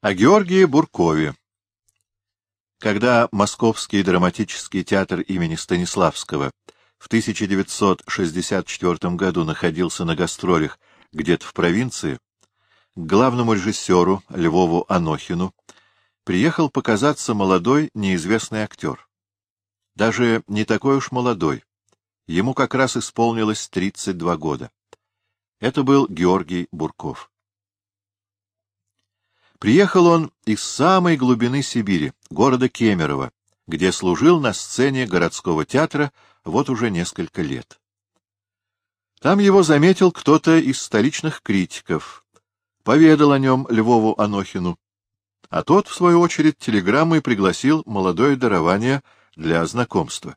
О Георгии Буркове. Когда Московский драматический театр имени Станиславского в 1964 году находился на гастролях где-то в провинции, к главному режиссеру Львову Анохину приехал показаться молодой неизвестный актер. Даже не такой уж молодой. Ему как раз исполнилось 32 года. Это был Георгий Бурков. Приехал он из самой глубины Сибири, города Кемерово, где служил на сцене городского театра вот уже несколько лет. Там его заметил кто-то из столичных критиков, поведал о нем Львову Анохину, а тот, в свою очередь, телеграммой пригласил молодое дарование для знакомства.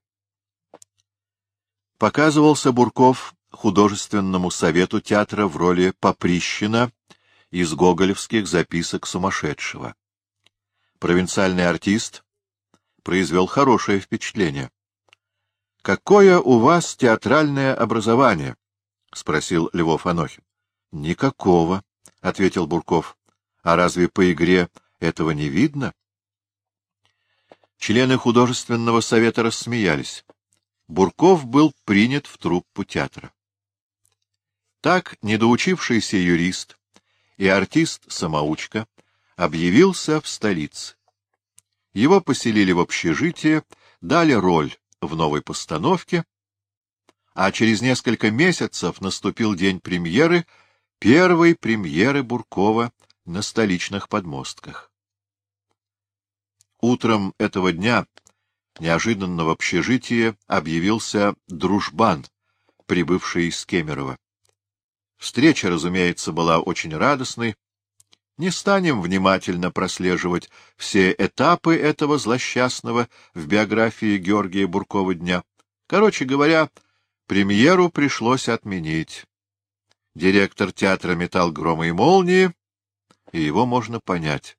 Показывался Бурков художественному совету театра в роли Поприщина из гоголевских записок сумасшедшего. Провинциальный артист произвел хорошее впечатление. — Какое у вас театральное образование? — спросил Львов Анохин. — Никакого, — ответил Бурков. — А разве по игре этого не видно? Члены художественного совета рассмеялись. Бурков был принят в труппу театра. Так недоучившийся юрист и артист-самоучка объявился в столице. Его поселили в общежитие, дали роль в новой постановке, а через несколько месяцев наступил день премьеры, первой премьеры Буркова на столичных подмостках. Утром этого дня неожиданно в общежитии объявился дружбан, прибывший из Кемерово. Встреча, разумеется, была очень радостной. Не станем внимательно прослеживать все этапы этого злосчастного в биографии Георгия Буркова дня. Короче говоря, премьеру пришлось отменить. Директор театра метал громы и молнии, и его можно понять.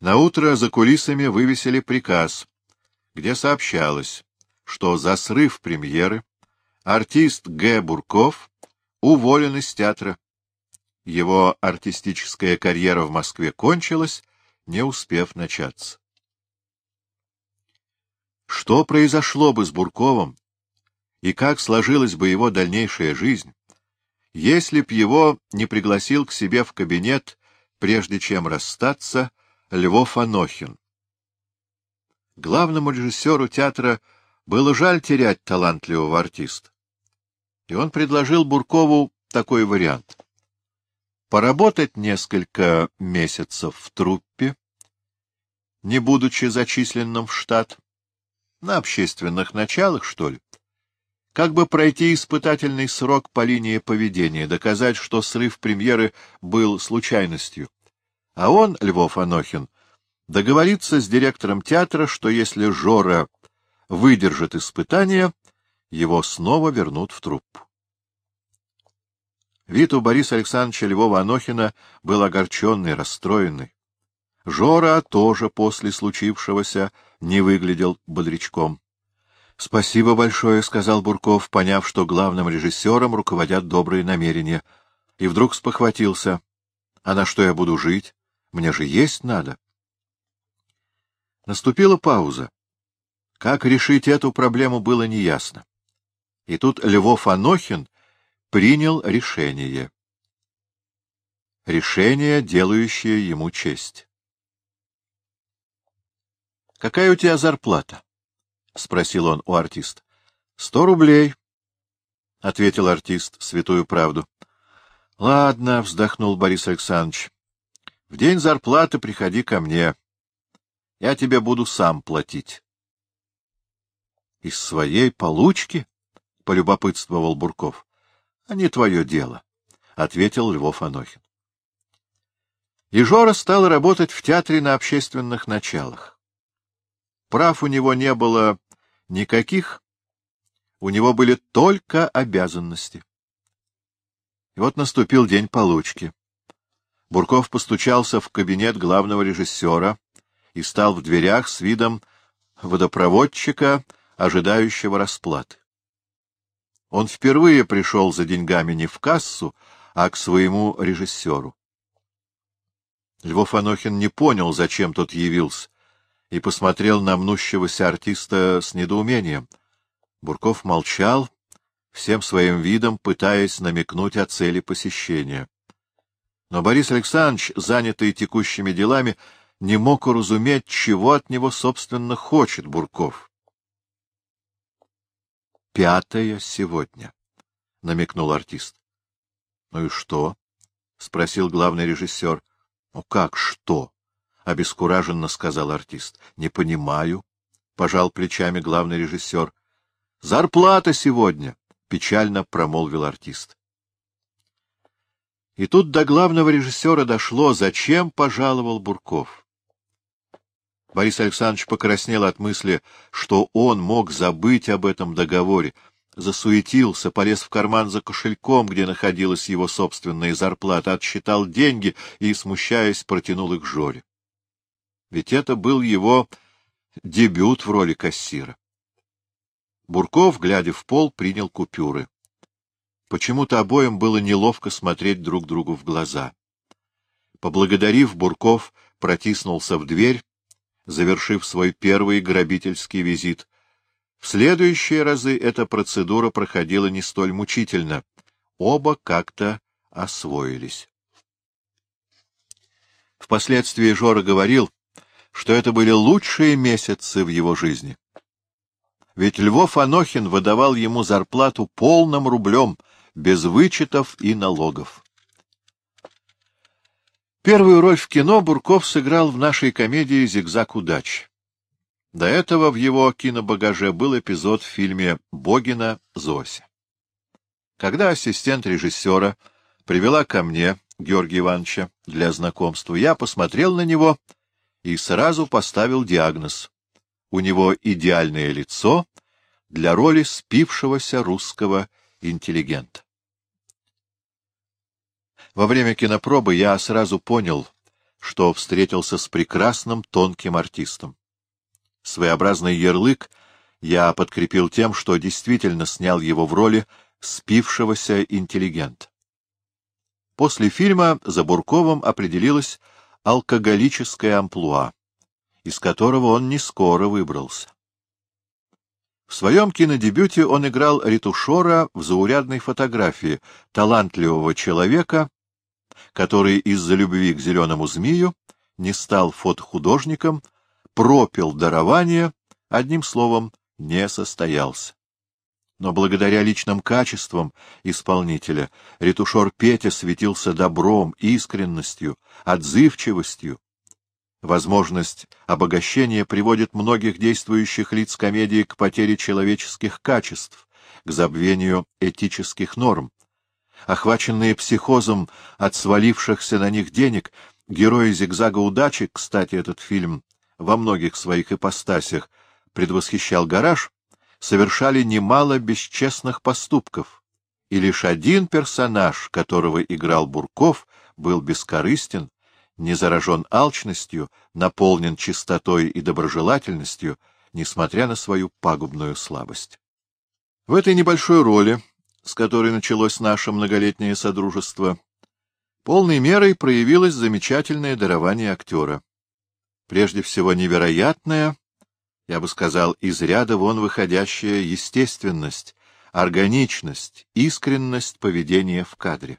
На утро за кулисами вывесили приказ, где сообщалось, что за срыв премьеры артист Г. Бурков уволен из театра. Его артистическая карьера в Москве кончилась, не успев начаться. Что произошло бы с Бурковым и как сложилась бы его дальнейшая жизнь, если б его не пригласил к себе в кабинет, прежде чем расстаться, Львов Анохин? Главному режиссеру театра было жаль терять талантливого артиста и он предложил Буркову такой вариант. Поработать несколько месяцев в труппе, не будучи зачисленным в штат, на общественных началах, что ли, как бы пройти испытательный срок по линии поведения, доказать, что срыв премьеры был случайностью. А он, Львов Анохин, договорится с директором театра, что если Жора выдержит испытание, его снова вернут в труппу. Вид у Бориса Александровича Львова-Анохина был огорченный, расстроенный. Жора тоже после случившегося не выглядел бодрячком. — Спасибо большое, — сказал Бурков, поняв, что главным режиссером руководят добрые намерения. И вдруг спохватился. — А на что я буду жить? Мне же есть надо. Наступила пауза. Как решить эту проблему было неясно. И тут Львов Анохин принял решение. Решение, делающее ему честь. — Какая у тебя зарплата? — спросил он у артиста. — Сто рублей, — ответил артист святую правду. — Ладно, — вздохнул Борис Александрович. — В день зарплаты приходи ко мне. Я тебе буду сам платить. — Из своей получки? — полюбопытствовал Бурков. — А не твое дело, — ответил Львов Анохин. И Жора стал работать в театре на общественных началах. Прав у него не было никаких, у него были только обязанности. И вот наступил день получки. Бурков постучался в кабинет главного режиссера и стал в дверях с видом водопроводчика, ожидающего расплаты. Он впервые пришел за деньгами не в кассу, а к своему режиссеру. Львов Анохин не понял, зачем тот явился, и посмотрел на мнущегося артиста с недоумением. Бурков молчал, всем своим видом пытаясь намекнуть о цели посещения. Но Борис Александрович, занятый текущими делами, не мог уразуметь, чего от него, собственно, хочет Бурков. «Пятое сегодня», — намекнул артист. «Ну и что?» — спросил главный режиссер. «Ну как что?» — обескураженно сказал артист. «Не понимаю», — пожал плечами главный режиссер. «Зарплата сегодня», — печально промолвил артист. И тут до главного режиссера дошло, зачем пожаловал Бурков. Борис Александрович покраснел от мысли, что он мог забыть об этом договоре, засуетился, полез в карман за кошельком, где находилась его собственная зарплата, отсчитал деньги и, смущаясь, протянул их Жоре. Ведь это был его дебют в роли кассира. Бурков, глядя в пол, принял купюры. Почему-то обоим было неловко смотреть друг другу в глаза. Поблагодарив, Бурков протиснулся в дверь, завершив свой первый грабительский визит. В следующие разы эта процедура проходила не столь мучительно. Оба как-то освоились. Впоследствии Жора говорил, что это были лучшие месяцы в его жизни. Ведь Львов Анохин выдавал ему зарплату полным рублем, без вычетов и налогов. Первую роль в кино Бурков сыграл в нашей комедии «Зигзаг удач». До этого в его кинобагаже был эпизод в фильме «Богина Зося». Когда ассистент режиссера привела ко мне Георгия Ивановича для знакомства, я посмотрел на него и сразу поставил диагноз. У него идеальное лицо для роли спившегося русского интеллигента. Во время кинопробы я сразу понял, что встретился с прекрасным тонким артистом. Своеобразный ярлык я подкрепил тем, что действительно снял его в роли спившегося интеллигента. После фильма за Бурковым определилась алкоголическая амплуа, из которого он не скоро выбрался. В своем кинодебюте он играл ретушера в заурядной фотографии талантливого человека, который из-за любви к зеленому змею не стал фотохудожником, пропил дарование, одним словом, не состоялся. Но благодаря личным качествам исполнителя ретушер Петя светился добром, искренностью, отзывчивостью. Возможность обогащения приводит многих действующих лиц комедии к потере человеческих качеств, к забвению этических норм. Охваченные психозом от свалившихся на них денег, герои «Зигзага удачи», кстати, этот фильм во многих своих ипостасях предвосхищал гараж, совершали немало бесчестных поступков, и лишь один персонаж, которого играл Бурков, был бескорыстен, не заражен алчностью, наполнен чистотой и доброжелательностью, несмотря на свою пагубную слабость. В этой небольшой роли с которой началось наше многолетнее содружество, полной мерой проявилось замечательное дарование актера. Прежде всего невероятная, я бы сказал, из ряда вон выходящая естественность, органичность, искренность поведения в кадре.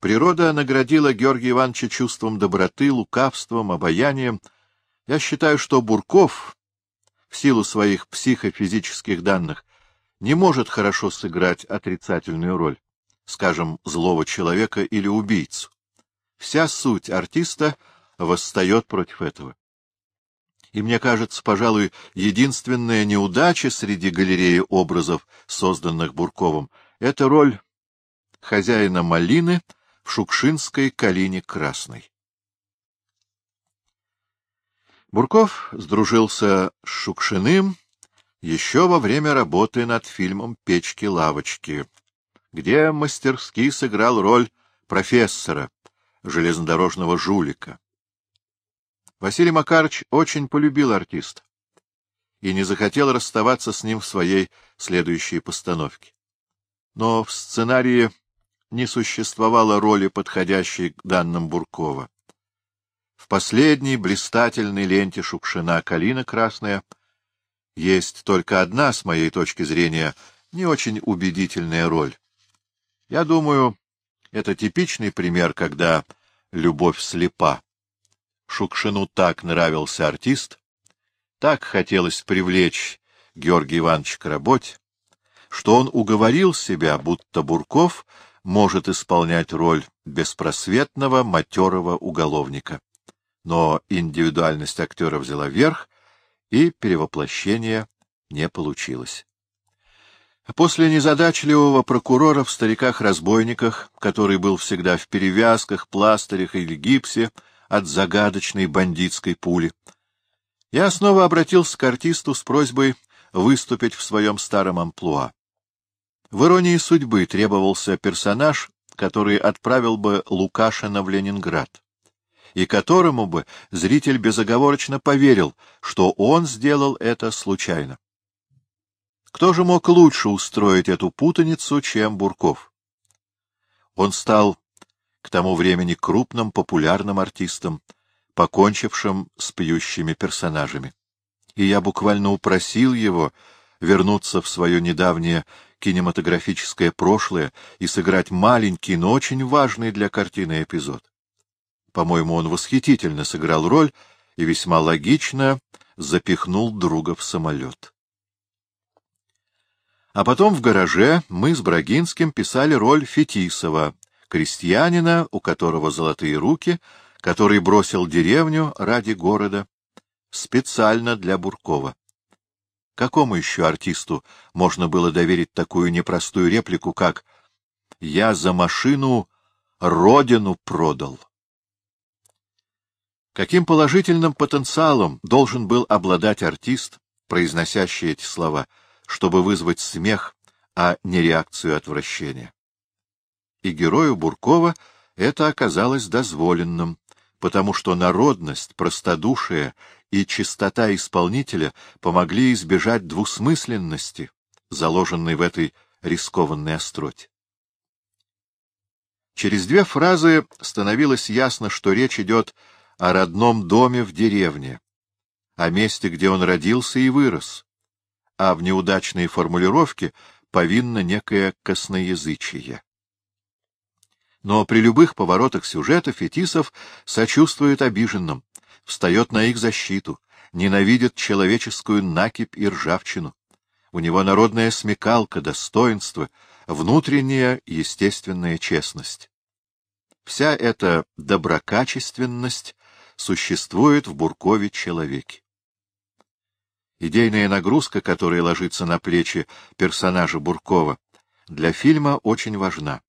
Природа наградила Георгия Ивановича чувством доброты, лукавством, обаянием. Я считаю, что Бурков, в силу своих психофизических данных, не может хорошо сыграть отрицательную роль, скажем, злого человека или убийцу. Вся суть артиста восстает против этого. И мне кажется, пожалуй, единственная неудача среди галереи образов, созданных Бурковым, — это роль хозяина малины в шукшинской калине красной. Бурков сдружился с Шукшиным, еще во время работы над фильмом «Печки-лавочки», где мастерски сыграл роль профессора, железнодорожного жулика. Василий Макарович очень полюбил артиста и не захотел расставаться с ним в своей следующей постановке. Но в сценарии не существовало роли, подходящей к данным Буркова. В последней блистательной ленте Шукшина «Калина красная» есть только одна, с моей точки зрения, не очень убедительная роль. Я думаю, это типичный пример, когда любовь слепа. Шукшину так нравился артист, так хотелось привлечь Георгия Ивановича к работе, что он уговорил себя, будто Бурков может исполнять роль беспросветного матерого уголовника. Но индивидуальность актера взяла верх, и перевоплощение не получилось. После незадачливого прокурора в «Стариках-разбойниках», который был всегда в перевязках, пластырях или гипсе от загадочной бандитской пули, я снова обратился к артисту с просьбой выступить в своем старом амплуа. В «Иронии судьбы» требовался персонаж, который отправил бы Лукашина в Ленинград, и которому бы зритель безоговорочно поверил, что он сделал это случайно. Кто же мог лучше устроить эту путаницу, чем Бурков? Он стал к тому времени крупным популярным артистом, покончившим с пьющими персонажами. И я буквально упросил его вернуться в свое недавнее кинематографическое прошлое и сыграть маленький, но очень важный для картины эпизод. По-моему, он восхитительно сыграл роль и весьма логично запихнул друга в самолет. А потом в гараже мы с Брагинским писали роль Фетисова, крестьянина, у которого золотые руки, который бросил деревню ради города, специально для Буркова. Какому еще артисту можно было доверить такую непростую реплику, как «Я за машину родину продал»? Каким положительным потенциалом должен был обладать артист, произносящий эти слова, чтобы вызвать смех, а не реакцию отвращения? И герою Буркова это оказалось дозволенным, потому что народность, простодушие и чистота исполнителя помогли избежать двусмысленности, заложенной в этой рискованной остроте. Через две фразы становилось ясно, что речь идет о родном доме в деревне, о месте, где он родился и вырос, а в неудачной формулировке повинно некое косноязычие. Но при любых поворотах сюжета Фетисов сочувствует обиженным, встает на их защиту, ненавидит человеческую накипь и ржавчину. У него народная смекалка, достоинство, внутренняя естественная честность. Вся эта доброкачественность существует в Буркове человеке. Идейная нагрузка, которая ложится на плечи персонажа Буркова, для фильма очень важна,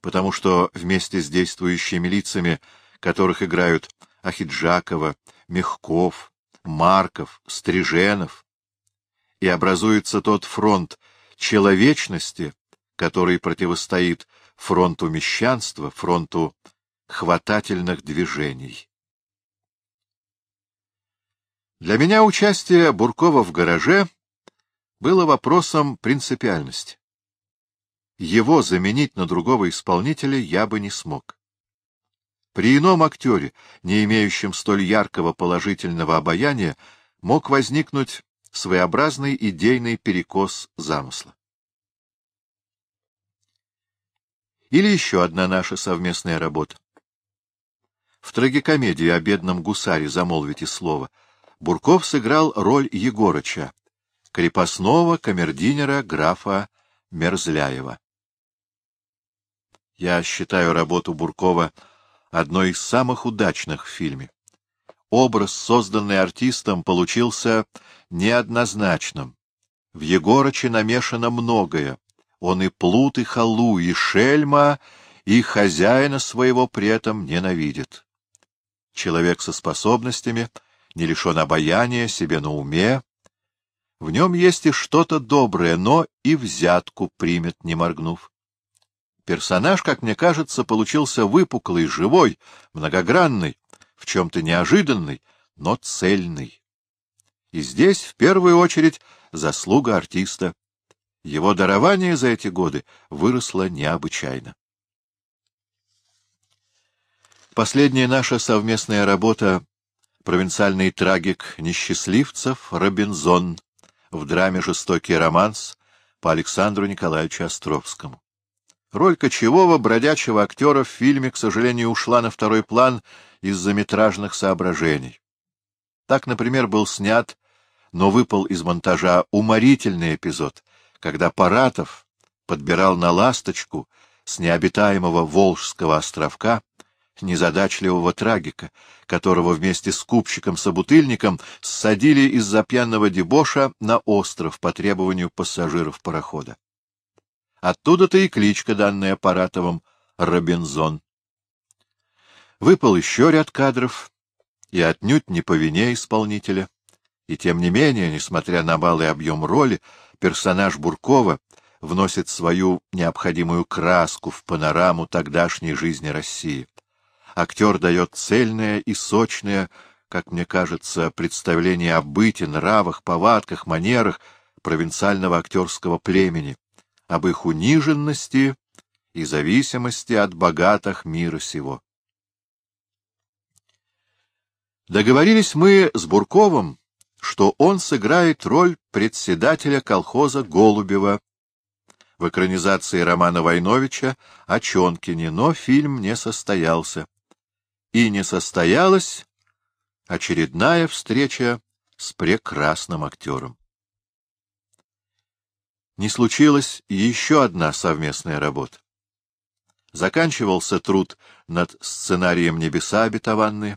потому что вместе с действующими лицами, которых играют Ахиджакова, Мехков, Марков, Стриженов, и образуется тот фронт человечности, который противостоит фронту мещанства, фронту хватательных движений. Для меня участие Буркова в гараже было вопросом принципиальности. Его заменить на другого исполнителя я бы не смог. При ином актере, не имеющем столь яркого положительного обаяния, мог возникнуть своеобразный идейный перекос замысла. Или еще одна наша совместная работа. В трагикомедии о бедном гусаре «Замолвите слово» Бурков сыграл роль Егорыча, крепостного камердинера графа Мерзляева. Я считаю работу Буркова одной из самых удачных в фильме. Образ, созданный артистом, получился неоднозначным. В Егорыче намешано многое. Он и плут, и халу, и шельма, и хозяина своего при этом ненавидит. Человек со способностями, не лишен обаяния, себе на уме. В нем есть и что-то доброе, но и взятку примет, не моргнув. Персонаж, как мне кажется, получился выпуклый, живой, многогранный, в чем-то неожиданный, но цельный. И здесь, в первую очередь, заслуга артиста. Его дарование за эти годы выросло необычайно. Последняя наша совместная работа «Провинциальный трагик несчастливцев» Робинзон в драме «Жестокий романс» по Александру Николаевичу Островскому. Роль кочевого бродячего актера в фильме, к сожалению, ушла на второй план из-за метражных соображений. Так, например, был снят, но выпал из монтажа уморительный эпизод, когда Паратов подбирал на ласточку с необитаемого Волжского островка незадачливого трагика, которого вместе с купщиком-собутыльником ссадили из-за пьяного дебоша на остров по требованию пассажиров парохода. Оттуда-то и кличка, данная Паратовым, Робинзон. Выпал еще ряд кадров, и отнюдь не по вине исполнителя. И тем не менее, несмотря на малый объем роли, персонаж Буркова вносит свою необходимую краску в панораму тогдашней жизни России. Актер дает цельное и сочное, как мне кажется, представление о быте, нравах, повадках, манерах провинциального актерского племени, об их униженности и зависимости от богатых мира сего. Договорились мы с Бурковым, что он сыграет роль председателя колхоза Голубева в экранизации романа Войновича о Чонкине, но фильм не состоялся. И не состоялась очередная встреча с прекрасным актером. Не случилась еще одна совместная работа. Заканчивался труд над сценарием «Небеса обетованные».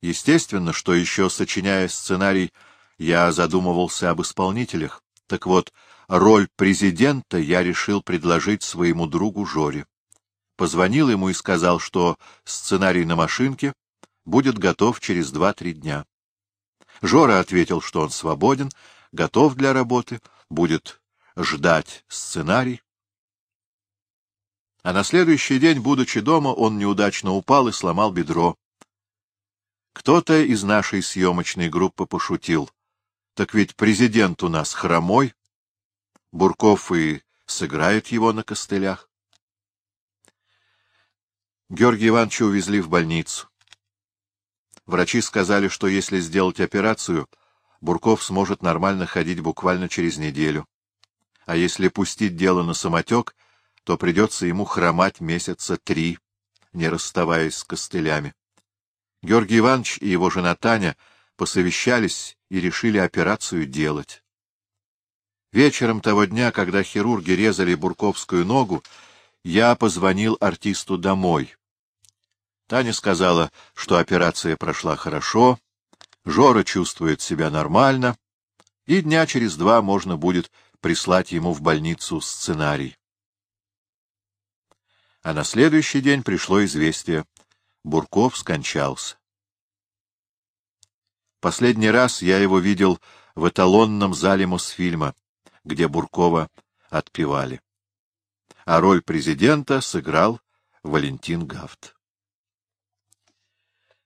Естественно, что еще сочиняя сценарий, я задумывался об исполнителях. Так вот, роль президента я решил предложить своему другу Жоре. Позвонил ему и сказал, что сценарий на машинке будет готов через два-три дня. Жора ответил, что он свободен, готов для работы, будет ждать сценарий. А на следующий день, будучи дома, он неудачно упал и сломал бедро. Кто-то из нашей съемочной группы пошутил. Так ведь президент у нас хромой. Бурков и сыграет его на костылях. Георгия Ивановича увезли в больницу. Врачи сказали, что если сделать операцию, Бурков сможет нормально ходить буквально через неделю а если пустить дело на самотек, то придется ему хромать месяца три, не расставаясь с костылями. Георгий Иванович и его жена Таня посовещались и решили операцию делать. Вечером того дня, когда хирурги резали бурковскую ногу, я позвонил артисту домой. Таня сказала, что операция прошла хорошо, Жора чувствует себя нормально, и дня через два можно будет прислать ему в больницу сценарий. А на следующий день пришло известие. Бурков скончался. Последний раз я его видел в эталонном зале Мосфильма, где Буркова отпевали. А роль президента сыграл Валентин Гафт.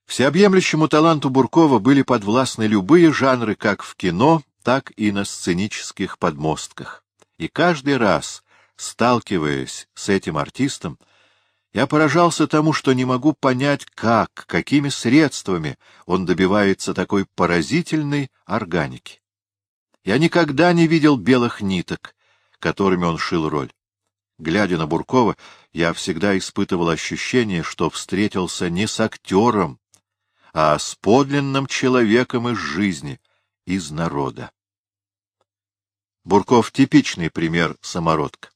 Всеобъемлющему таланту Буркова были подвластны любые жанры как в кино, так и на сценических подмостках. И каждый раз, сталкиваясь с этим артистом, я поражался тому, что не могу понять, как, какими средствами он добивается такой поразительной органики. Я никогда не видел белых ниток, которыми он шил роль. Глядя на Буркова, я всегда испытывал ощущение, что встретился не с актером, а с подлинным человеком из жизни — из народа. Бурков — типичный пример самородка.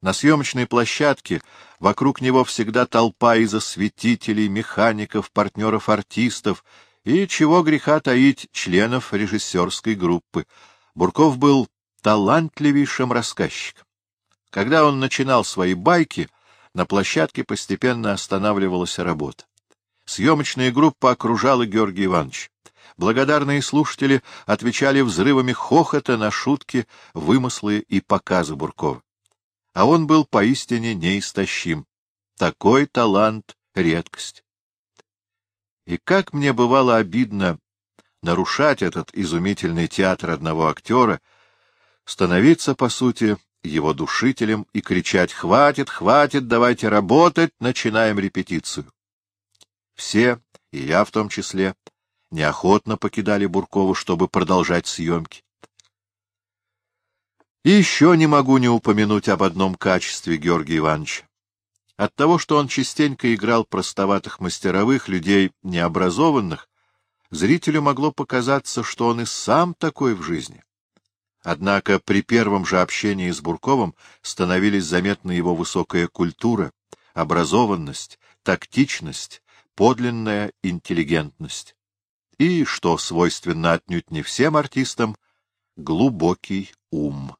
На съемочной площадке вокруг него всегда толпа из осветителей, механиков, партнеров артистов и, чего греха таить, членов режиссерской группы. Бурков был талантливейшим рассказчиком. Когда он начинал свои байки, на площадке постепенно останавливалась работа. Съемочная группа окружала Георгий Иванович. Благодарные слушатели отвечали взрывами хохота на шутки, вымыслы и показы Буркова. А он был поистине неистощим. Такой талант — редкость. И как мне бывало обидно нарушать этот изумительный театр одного актера, становиться, по сути, его душителем и кричать «Хватит, хватит, давайте работать, начинаем репетицию». Все, и я в том числе, неохотно покидали Буркову, чтобы продолжать съемки. И еще не могу не упомянуть об одном качестве Георгия Ивановича. От того, что он частенько играл простоватых мастеровых, людей необразованных, зрителю могло показаться, что он и сам такой в жизни. Однако при первом же общении с Бурковым становились заметны его высокая культура, образованность, тактичность, подлинная интеллигентность. И, что свойственно отнюдь не всем артистам, глубокий ум.